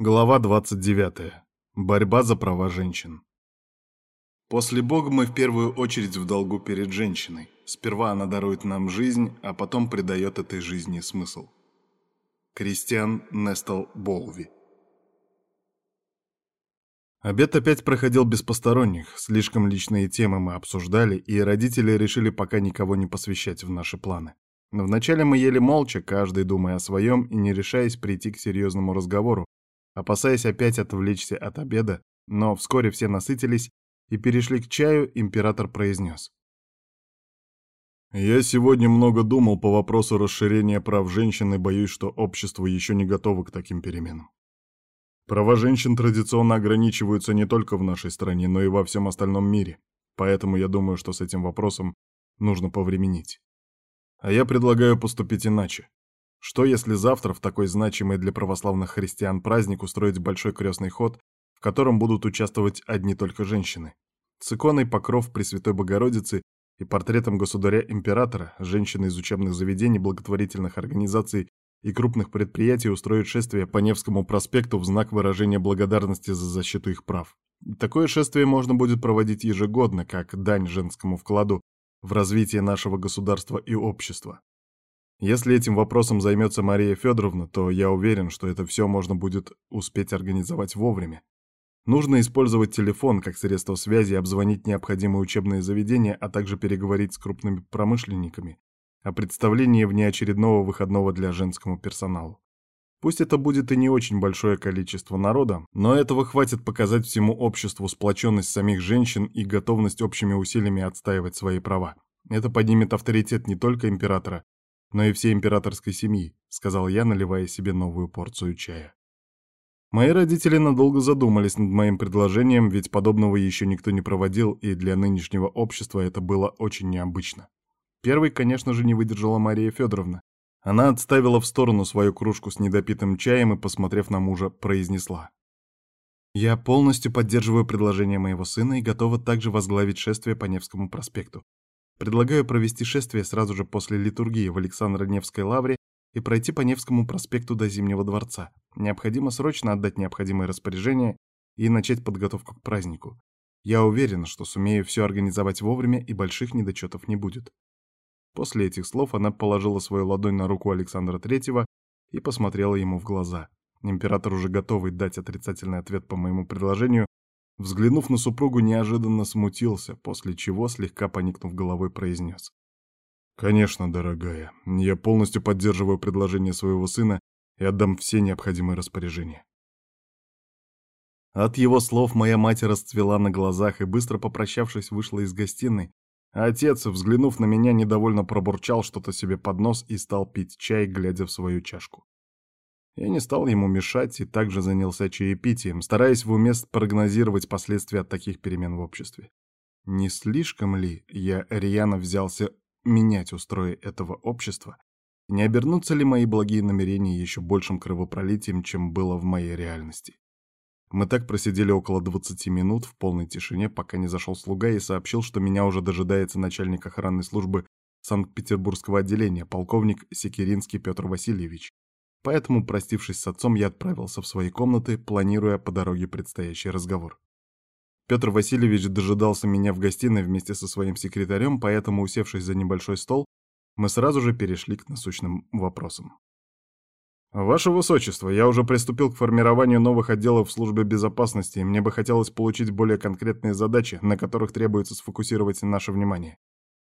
Глава 29. Борьба за права женщин. После Бога мы в первую очередь в долгу перед женщиной. Сперва она дарует нам жизнь, а потом придает этой жизни смысл. Кристиан Нестал Болви. Обед опять проходил без посторонних, слишком личные темы мы обсуждали, и родители решили пока никого не посвящать в наши планы. Но вначале мы ели молча, каждый думая о своем и не решаясь прийти к серьезному разговору, опасаясь опять отвлечься от обеда, но вскоре все насытились и перешли к чаю, император произнес. «Я сегодня много думал по вопросу расширения прав женщин и боюсь, что общество еще не готово к таким переменам. Права женщин традиционно ограничиваются не только в нашей стране, но и во всем остальном мире, поэтому я думаю, что с этим вопросом нужно повременить. А я предлагаю поступить иначе. Что если завтра в такой значимый для православных христиан праздник устроить большой крестный ход, в котором будут участвовать одни только женщины? С иконой покров Пресвятой Богородицы и портретом государя-императора женщины из учебных заведений, благотворительных организаций и крупных предприятий устроят шествие по Невскому проспекту в знак выражения благодарности за защиту их прав. Такое шествие можно будет проводить ежегодно, как дань женскому вкладу в развитие нашего государства и общества. Если этим вопросом займется Мария Федоровна, то я уверен, что это все можно будет успеть организовать вовремя. Нужно использовать телефон как средство связи, обзвонить необходимые учебные заведения, а также переговорить с крупными промышленниками о представлении внеочередного выходного для женскому персоналу. Пусть это будет и не очень большое количество народа, но этого хватит показать всему обществу сплоченность самих женщин и готовность общими усилиями отстаивать свои права. Это поднимет авторитет не только императора, но и всей императорской семьи», — сказал я, наливая себе новую порцию чая. Мои родители надолго задумались над моим предложением, ведь подобного еще никто не проводил, и для нынешнего общества это было очень необычно. Первой, конечно же, не выдержала Мария Федоровна. Она отставила в сторону свою кружку с недопитым чаем и, посмотрев на мужа, произнесла. «Я полностью поддерживаю предложение моего сына и готова также возглавить шествие по Невскому проспекту. Предлагаю провести шествие сразу же после литургии в Александро-Невской лавре и пройти по Невскому проспекту до Зимнего дворца. Необходимо срочно отдать необходимые распоряжения и начать подготовку к празднику. Я уверен, что сумею все организовать вовремя и больших недочетов не будет. После этих слов она положила свою ладонь на руку Александра Третьего и посмотрела ему в глаза. Император, уже готовый дать отрицательный ответ по моему предложению, Взглянув на супругу, неожиданно смутился, после чего, слегка поникнув головой, произнес. «Конечно, дорогая, я полностью поддерживаю предложение своего сына и отдам все необходимые распоряжения». От его слов моя мать расцвела на глазах и, быстро попрощавшись, вышла из гостиной, а отец, взглянув на меня, недовольно пробурчал что-то себе под нос и стал пить чай, глядя в свою чашку. Я не стал ему мешать и также занялся чаепитием, стараясь в уме прогнозировать последствия от таких перемен в обществе. Не слишком ли я рьяно взялся менять устрои этого общества? Не обернутся ли мои благие намерения еще большим кровопролитием, чем было в моей реальности? Мы так просидели около 20 минут в полной тишине, пока не зашел слуга и сообщил, что меня уже дожидается начальник охранной службы Санкт-Петербургского отделения, полковник Секиринский Петр Васильевич, Поэтому, простившись с отцом, я отправился в свои комнаты, планируя по дороге предстоящий разговор. Петр Васильевич дожидался меня в гостиной вместе со своим секретарем, поэтому, усевшись за небольшой стол, мы сразу же перешли к насущным вопросам. «Ваше Высочество, я уже приступил к формированию новых отделов в службе безопасности, и мне бы хотелось получить более конкретные задачи, на которых требуется сфокусировать наше внимание.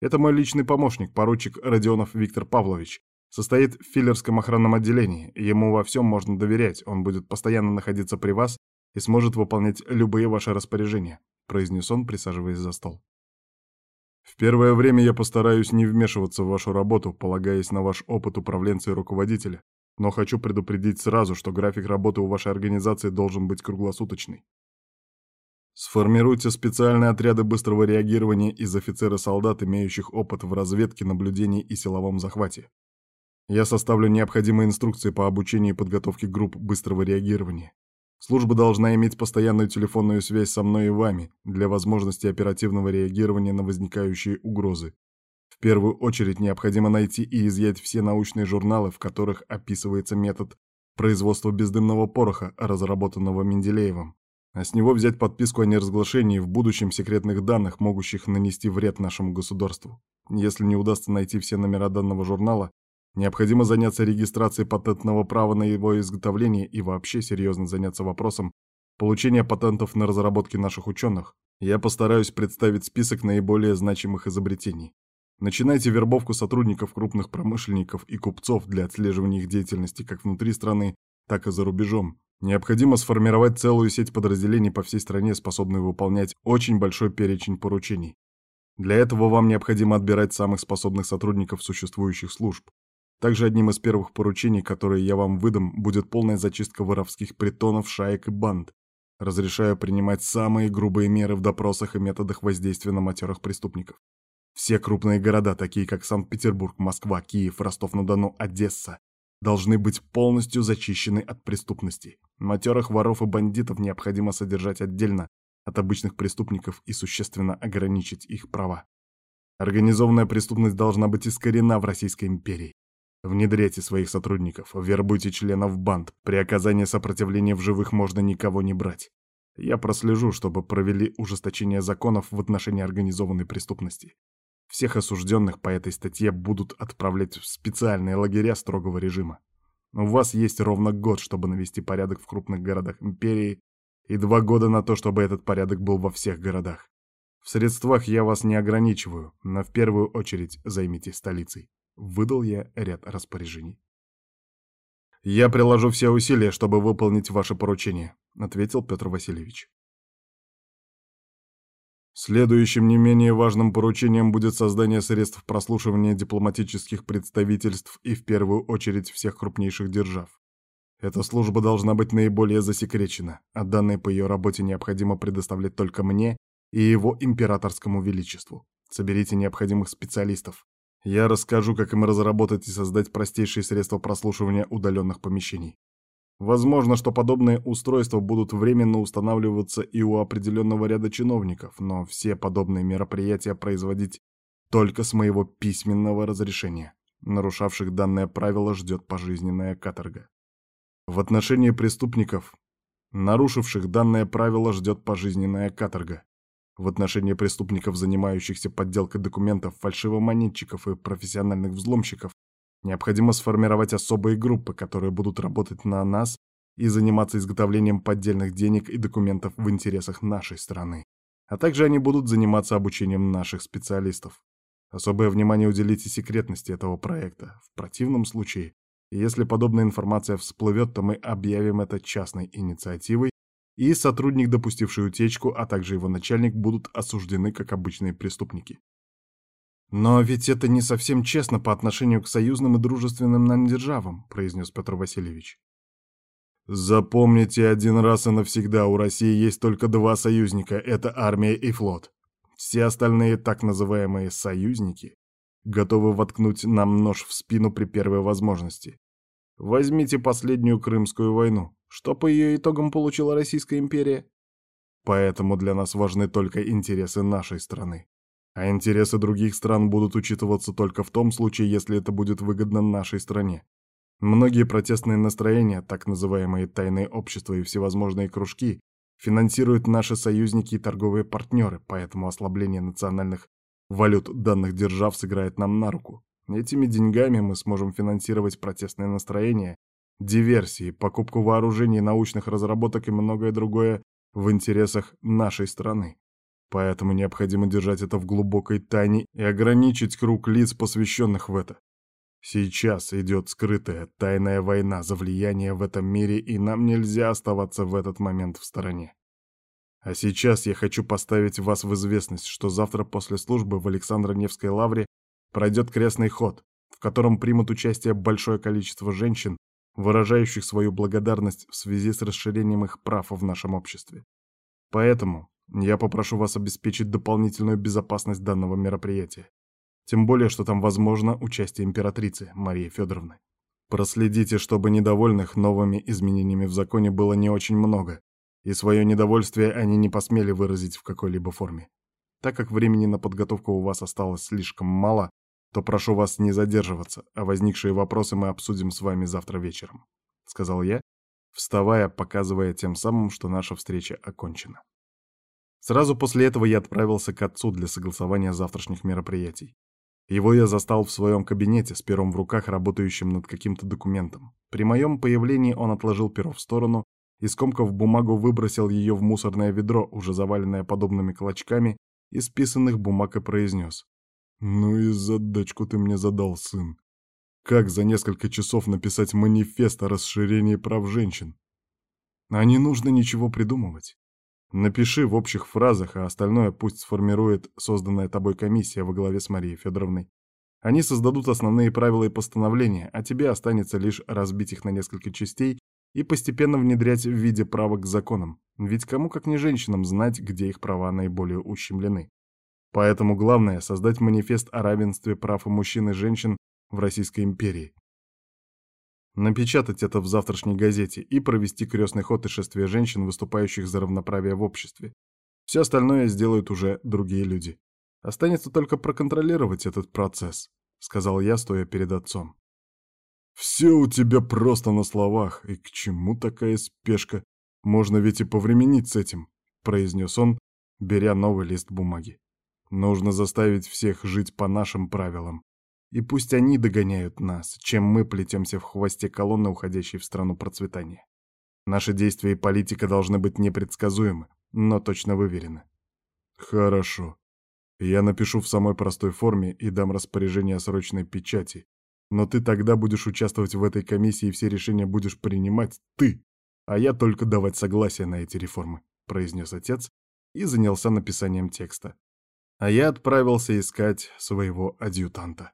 Это мой личный помощник, поручик Родионов Виктор Павлович. Состоит в филлерском охранном отделении. Ему во всем можно доверять. Он будет постоянно находиться при вас и сможет выполнять любые ваши распоряжения», — произнес он, присаживаясь за стол. «В первое время я постараюсь не вмешиваться в вашу работу, полагаясь на ваш опыт управленца и руководителя, но хочу предупредить сразу, что график работы у вашей организации должен быть круглосуточный. Сформируйте специальные отряды быстрого реагирования из офицеров-солдат, имеющих опыт в разведке, наблюдении и силовом захвате. Я составлю необходимые инструкции по обучению и подготовке групп быстрого реагирования. Служба должна иметь постоянную телефонную связь со мной и вами для возможности оперативного реагирования на возникающие угрозы. В первую очередь необходимо найти и изъять все научные журналы, в которых описывается метод производство бездымного пороха, разработанного Менделеевым, а с него взять подписку о неразглашении в будущем секретных данных, могущих нанести вред нашему государству. Если не удастся найти все номера данного журнала, необходимо заняться регистрацией патентного права на его изготовление и вообще серьезно заняться вопросом получения патентов на разработки наших ученых. Я постараюсь представить список наиболее значимых изобретений. Начинайте вербовку сотрудников крупных промышленников и купцов для отслеживания их деятельности как внутри страны, так и за рубежом. Необходимо сформировать целую сеть подразделений по всей стране, способную выполнять очень большой перечень поручений. Для этого вам необходимо отбирать самых способных сотрудников существующих служб. Также одним из первых поручений, которые я вам выдам, будет полная зачистка воровских притонов, шаек и банд. Разрешаю принимать самые грубые меры в допросах и методах воздействия на матерых преступников. Все крупные города, такие как Санкт-Петербург, Москва, Киев, Ростов-на-Дону, Одесса, должны быть полностью зачищены от преступности. Матерых воров и бандитов необходимо содержать отдельно от обычных преступников и существенно ограничить их права. Организованная преступность должна быть искорена в Российской империи. Внедряйте своих сотрудников, вербуйте членов банд. При оказании сопротивления в живых можно никого не брать. Я прослежу, чтобы провели ужесточение законов в отношении организованной преступности. Всех осужденных по этой статье будут отправлять в специальные лагеря строгого режима. У вас есть ровно год, чтобы навести порядок в крупных городах империи, и два года на то, чтобы этот порядок был во всех городах. В средствах я вас не ограничиваю, но в первую очередь займитесь столицей. Выдал я ряд распоряжений. «Я приложу все усилия, чтобы выполнить ваше поручение», — ответил Петр Васильевич. Следующим не менее важным поручением будет создание средств прослушивания дипломатических представительств и в первую очередь всех крупнейших держав. Эта служба должна быть наиболее засекречена, а данные по ее работе необходимо предоставлять только мне и его императорскому величеству. Соберите необходимых специалистов. Я расскажу, как им разработать и создать простейшие средства прослушивания удаленных помещений. Возможно, что подобные устройства будут временно устанавливаться и у определенного ряда чиновников, но все подобные мероприятия производить только с моего письменного разрешения. Нарушавших данное правило ждет пожизненная каторга. В отношении преступников, нарушивших данное правило, ждет пожизненная каторга. В отношении преступников, занимающихся подделкой документов, фальшивомонетчиков и профессиональных взломщиков, Необходимо сформировать особые группы, которые будут работать на нас и заниматься изготовлением поддельных денег и документов в интересах нашей страны. А также они будут заниматься обучением наших специалистов. Особое внимание уделите секретности этого проекта. В противном случае, если подобная информация всплывет, то мы объявим это частной инициативой, и сотрудник, допустивший утечку, а также его начальник будут осуждены как обычные преступники. «Но ведь это не совсем честно по отношению к союзным и дружественным нам державам», — произнес Петр Васильевич. «Запомните один раз и навсегда, у России есть только два союзника — это армия и флот. Все остальные так называемые «союзники» готовы воткнуть нам нож в спину при первой возможности. Возьмите последнюю Крымскую войну. Что по ее итогам получила Российская империя? Поэтому для нас важны только интересы нашей страны а интересы других стран будут учитываться только в том случае, если это будет выгодно нашей стране. Многие протестные настроения, так называемые тайные общества и всевозможные кружки, финансируют наши союзники и торговые партнеры, поэтому ослабление национальных валют данных держав сыграет нам на руку. Этими деньгами мы сможем финансировать протестные настроения, диверсии, покупку вооружений, научных разработок и многое другое в интересах нашей страны. Поэтому необходимо держать это в глубокой тайне и ограничить круг лиц, посвященных в это. Сейчас идет скрытая, тайная война за влияние в этом мире, и нам нельзя оставаться в этот момент в стороне. А сейчас я хочу поставить вас в известность, что завтра после службы в Александро-Невской лавре пройдет крестный ход, в котором примут участие большое количество женщин, выражающих свою благодарность в связи с расширением их прав в нашем обществе. Поэтому я попрошу вас обеспечить дополнительную безопасность данного мероприятия. Тем более, что там возможно участие императрицы Марии Федоровны. Проследите, чтобы недовольных новыми изменениями в законе было не очень много, и свое недовольствие они не посмели выразить в какой-либо форме. Так как времени на подготовку у вас осталось слишком мало, то прошу вас не задерживаться, а возникшие вопросы мы обсудим с вами завтра вечером. сказал я, вставая, показывая тем самым, что наша встреча окончена. Сразу после этого я отправился к отцу для согласования завтрашних мероприятий. Его я застал в своем кабинете с пером в руках, работающим над каким-то документом. При моем появлении он отложил перо в сторону и, скомкав бумагу, выбросил ее в мусорное ведро, уже заваленное подобными клочками из писанных бумаг, и произнес. «Ну и задачку ты мне задал, сын. Как за несколько часов написать манифест о расширении прав женщин? А не нужно ничего придумывать. Напиши в общих фразах, а остальное пусть сформирует созданная тобой комиссия во главе с Марией Федоровной. Они создадут основные правила и постановления, а тебе останется лишь разбить их на несколько частей и постепенно внедрять в виде правок к законам. Ведь кому как не женщинам знать, где их права наиболее ущемлены. Поэтому главное — создать манифест о равенстве прав и мужчин и женщин в Российской империи, напечатать это в завтрашней газете и провести крестный ход и шествие женщин, выступающих за равноправие в обществе. Все остальное сделают уже другие люди. Останется только проконтролировать этот процесс, сказал я, стоя перед отцом. Все у тебя просто на словах, и к чему такая спешка? Можно ведь и повременить с этим, произнес он, беря новый лист бумаги. Нужно заставить всех жить по нашим правилам. И пусть они догоняют нас, чем мы плетемся в хвосте колонны, уходящей в страну процветания. Наши действия и политика должны быть непредсказуемы, но точно выверены. Хорошо. Я напишу в самой простой форме и дам распоряжение о срочной печати. Но ты тогда будешь участвовать в этой комиссии и все решения будешь принимать ты, а я только давать согласие на эти реформы, произнес отец и занялся написанием текста. А я отправился искать своего адъютанта.